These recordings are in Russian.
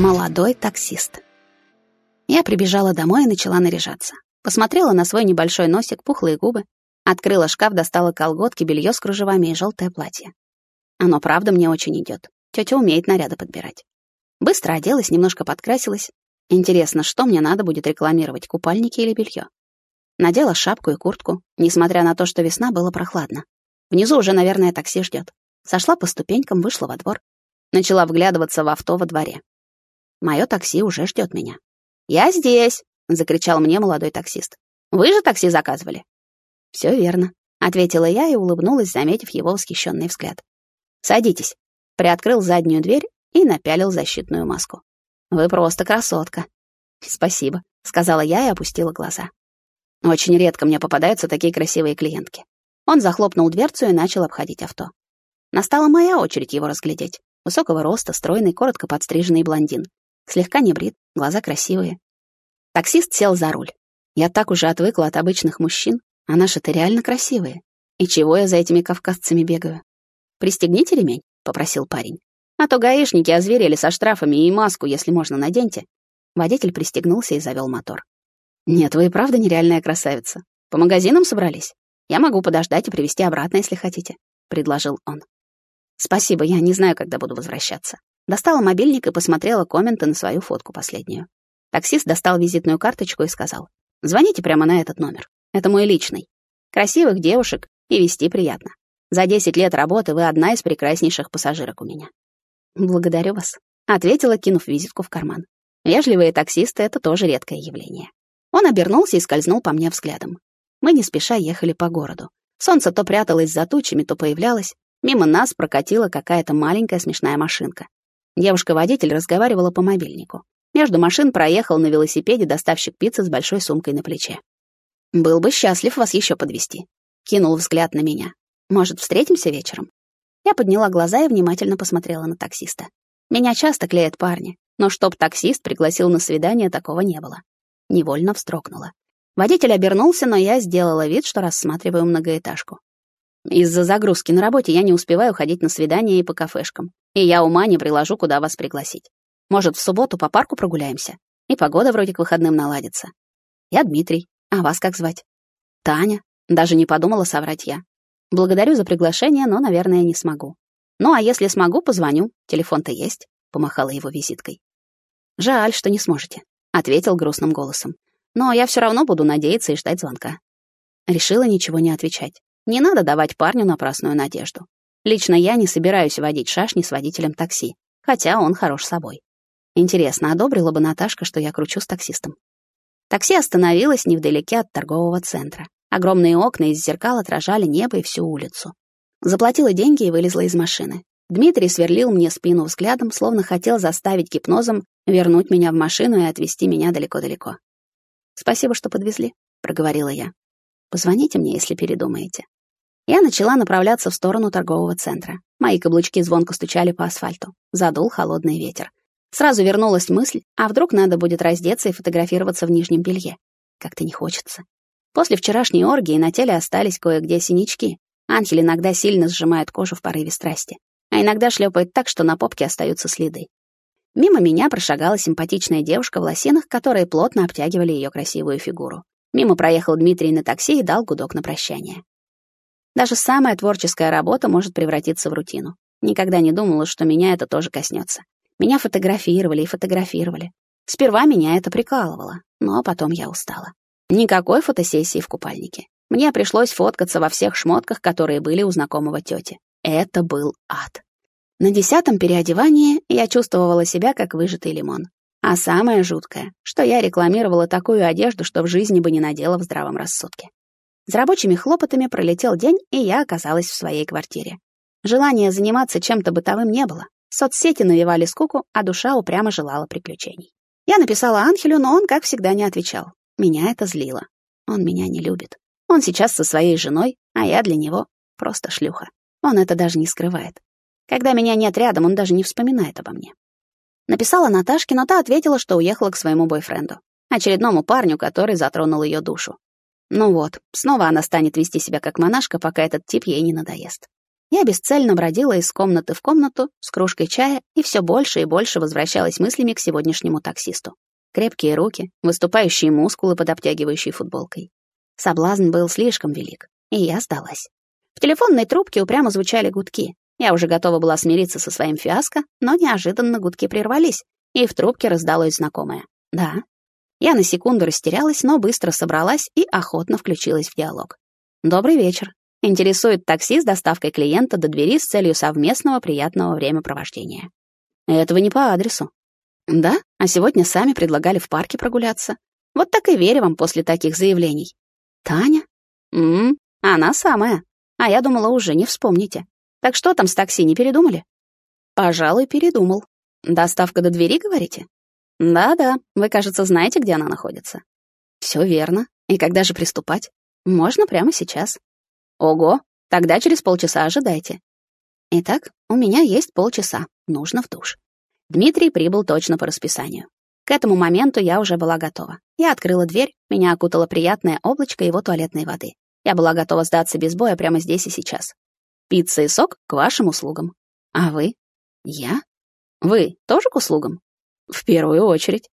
Молодой таксист. Я прибежала домой и начала наряжаться. Посмотрела на свой небольшой носик, пухлые губы, открыла шкаф, достала колготки, белье с кружевами и желтое платье. Оно правда мне очень идет. Тетя умеет наряды подбирать. Быстро оделась, немножко подкрасилась. Интересно, что мне надо будет рекламировать, купальники или белье? Надела шапку и куртку, несмотря на то, что весна было прохладно. Внизу уже, наверное, такси ждет. Сошла по ступенькам, вышла во двор. Начала вглядываться в авто во дворе. Мое такси уже ждет меня. «Я здесь!» — закричал мне молодой таксист. «Вы же такси заказывали?» «Все верно», — ответила я и улыбнулась, заметив его восхищенный взгляд. «Садитесь», — приоткрыл заднюю дверь и напялил защитную маску. «Вы просто красотка». «Спасибо», — сказала я и опустила глаза. Очень редко мне попадаются такие красивые клиентки. Он захлопнул дверцу и начал обходить авто. Настала моя очередь его разглядеть. Высокого роста, стройный, коротко подстриженный блондин. Слегка не брит, глаза красивые. Таксист сел за руль. Я так уже отвыкла от обычных мужчин, а наши-то реально красивые. И чего я за этими кавказцами бегаю? «Пристегните ремень», — попросил парень. «А то гаишники озверели со штрафами и маску, если можно, наденьте». Водитель пристегнулся и завел мотор. «Нет, вы и правда нереальная красавица. По магазинам собрались? Я могу подождать и привезти обратно, если хотите», — предложил он. «Спасибо, я не знаю, когда буду возвращаться». Достала мобильник и посмотрела комменты на свою фотку последнюю. Таксист достал визитную карточку и сказал, «Звоните прямо на этот номер. Это мой личный. Красивых девушек и вести приятно. За 10 лет работы вы одна из прекраснейших пассажирок у меня». «Благодарю вас», — ответила, кинув визитку в карман. Вежливые таксисты — это тоже редкое явление. Он обернулся и скользнул по мне взглядом. Мы не спеша ехали по городу. Солнце то пряталось за тучами, то появлялось. Мимо нас прокатила какая-то маленькая смешная машинка. Девушка-водитель разговаривала по мобильнику. Между машин проехал на велосипеде доставщик пиццы с большой сумкой на плече. «Был бы счастлив вас еще подвести. Кинул взгляд на меня. «Может, встретимся вечером?» Я подняла глаза и внимательно посмотрела на таксиста. Меня часто клеят парни, но чтоб таксист пригласил на свидание, такого не было. Невольно встрогнула. Водитель обернулся, но я сделала вид, что рассматриваю многоэтажку. Из-за загрузки на работе я не успеваю ходить на свидания и по кафешкам. И я ума не приложу, куда вас пригласить. Может, в субботу по парку прогуляемся? И погода вроде к выходным наладится. Я Дмитрий. А вас как звать? Таня. Даже не подумала соврать я. Благодарю за приглашение, но, наверное, не смогу. Ну, а если смогу, позвоню. Телефон-то есть. Помахала его визиткой. Жаль, что не сможете, ответил грустным голосом. Но я все равно буду надеяться и ждать звонка. Решила ничего не отвечать. Не надо давать парню напрасную надежду. Лично я не собираюсь водить шашни с водителем такси, хотя он хорош собой. Интересно, одобрила бы Наташка, что я кручу с таксистом? Такси остановилось невдалеке от торгового центра. Огромные окна из зеркал отражали небо и всю улицу. Заплатила деньги и вылезла из машины. Дмитрий сверлил мне спину взглядом, словно хотел заставить гипнозом вернуть меня в машину и отвезти меня далеко-далеко. «Спасибо, что подвезли», — проговорила я. «Позвоните мне, если передумаете». Я начала направляться в сторону торгового центра. Мои каблучки звонко стучали по асфальту. Задул холодный ветер. Сразу вернулась мысль, а вдруг надо будет раздеться и фотографироваться в нижнем белье. Как-то не хочется. После вчерашней оргии на теле остались кое-где синячки. Анхель иногда сильно сжимает кожу в порыве страсти, а иногда шлепает так, что на попке остаются следы. Мимо меня прошагала симпатичная девушка в лосинах, которые плотно обтягивали ее красивую фигуру. Мимо проехал Дмитрий на такси и дал гудок на прощание. Даже самая творческая работа может превратиться в рутину. Никогда не думала, что меня это тоже коснется. Меня фотографировали и фотографировали. Сперва меня это прикалывало, но потом я устала. Никакой фотосессии в купальнике. Мне пришлось фоткаться во всех шмотках, которые были у знакомого тети. Это был ад. На десятом переодевании я чувствовала себя как выжатый лимон. А самое жуткое, что я рекламировала такую одежду, что в жизни бы не надела в здравом рассудке. За рабочими хлопотами пролетел день, и я оказалась в своей квартире. Желания заниматься чем-то бытовым не было. Соцсети навевали скуку, а душа упрямо желала приключений. Я написала Анхелю, но он, как всегда, не отвечал. Меня это злило. Он меня не любит. Он сейчас со своей женой, а я для него просто шлюха. Он это даже не скрывает. Когда меня нет рядом, он даже не вспоминает обо мне. Написала Наташке, но та ответила, что уехала к своему бойфренду, очередному парню, который затронул ее душу. Ну вот, снова она станет вести себя как монашка, пока этот тип ей не надоест. Я бесцельно бродила из комнаты в комнату с кружкой чая и все больше и больше возвращалась мыслями к сегодняшнему таксисту. Крепкие руки, выступающие мускулы под обтягивающей футболкой. Соблазн был слишком велик, и я сдалась. В телефонной трубке упрямо звучали гудки. Я уже готова была смириться со своим фиаско, но неожиданно гудки прервались, и в трубке раздалось знакомое. «Да». Я на секунду растерялась, но быстро собралась и охотно включилась в диалог. «Добрый вечер. Интересует такси с доставкой клиента до двери с целью совместного приятного времяпровождения. Этого не по адресу. Да, а сегодня сами предлагали в парке прогуляться. Вот так и верю вам после таких заявлений. Таня? Мм, она самая. А я думала, уже не вспомните. Так что там с такси, не передумали? Пожалуй, передумал. Доставка до двери, говорите? Да-да, вы, кажется, знаете, где она находится. Все верно. И когда же приступать? Можно прямо сейчас. Ого, тогда через полчаса ожидайте. Итак, у меня есть полчаса, нужно в душ. Дмитрий прибыл точно по расписанию. К этому моменту я уже была готова. Я открыла дверь, меня окутало приятное облачко его туалетной воды. Я была готова сдаться без боя прямо здесь и сейчас. Пицца и сок к вашим услугам. А вы? Я? Вы тоже к услугам? В первую очередь.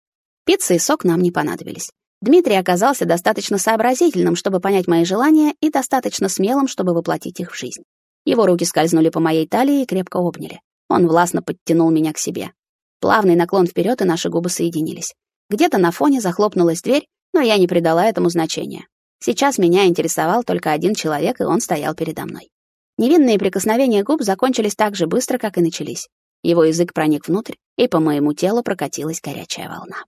Пицца и сок нам не понадобились. Дмитрий оказался достаточно сообразительным, чтобы понять мои желания, и достаточно смелым, чтобы воплотить их в жизнь. Его руки скользнули по моей талии и крепко обняли. Он властно подтянул меня к себе. Плавный наклон вперед, и наши губы соединились. Где-то на фоне захлопнулась дверь, но я не придала этому значения. Сейчас меня интересовал только один человек, и он стоял передо мной. Невинные прикосновения губ закончились так же быстро, как и начались. Его язык проник внутрь, и по моему телу прокатилась горячая волна.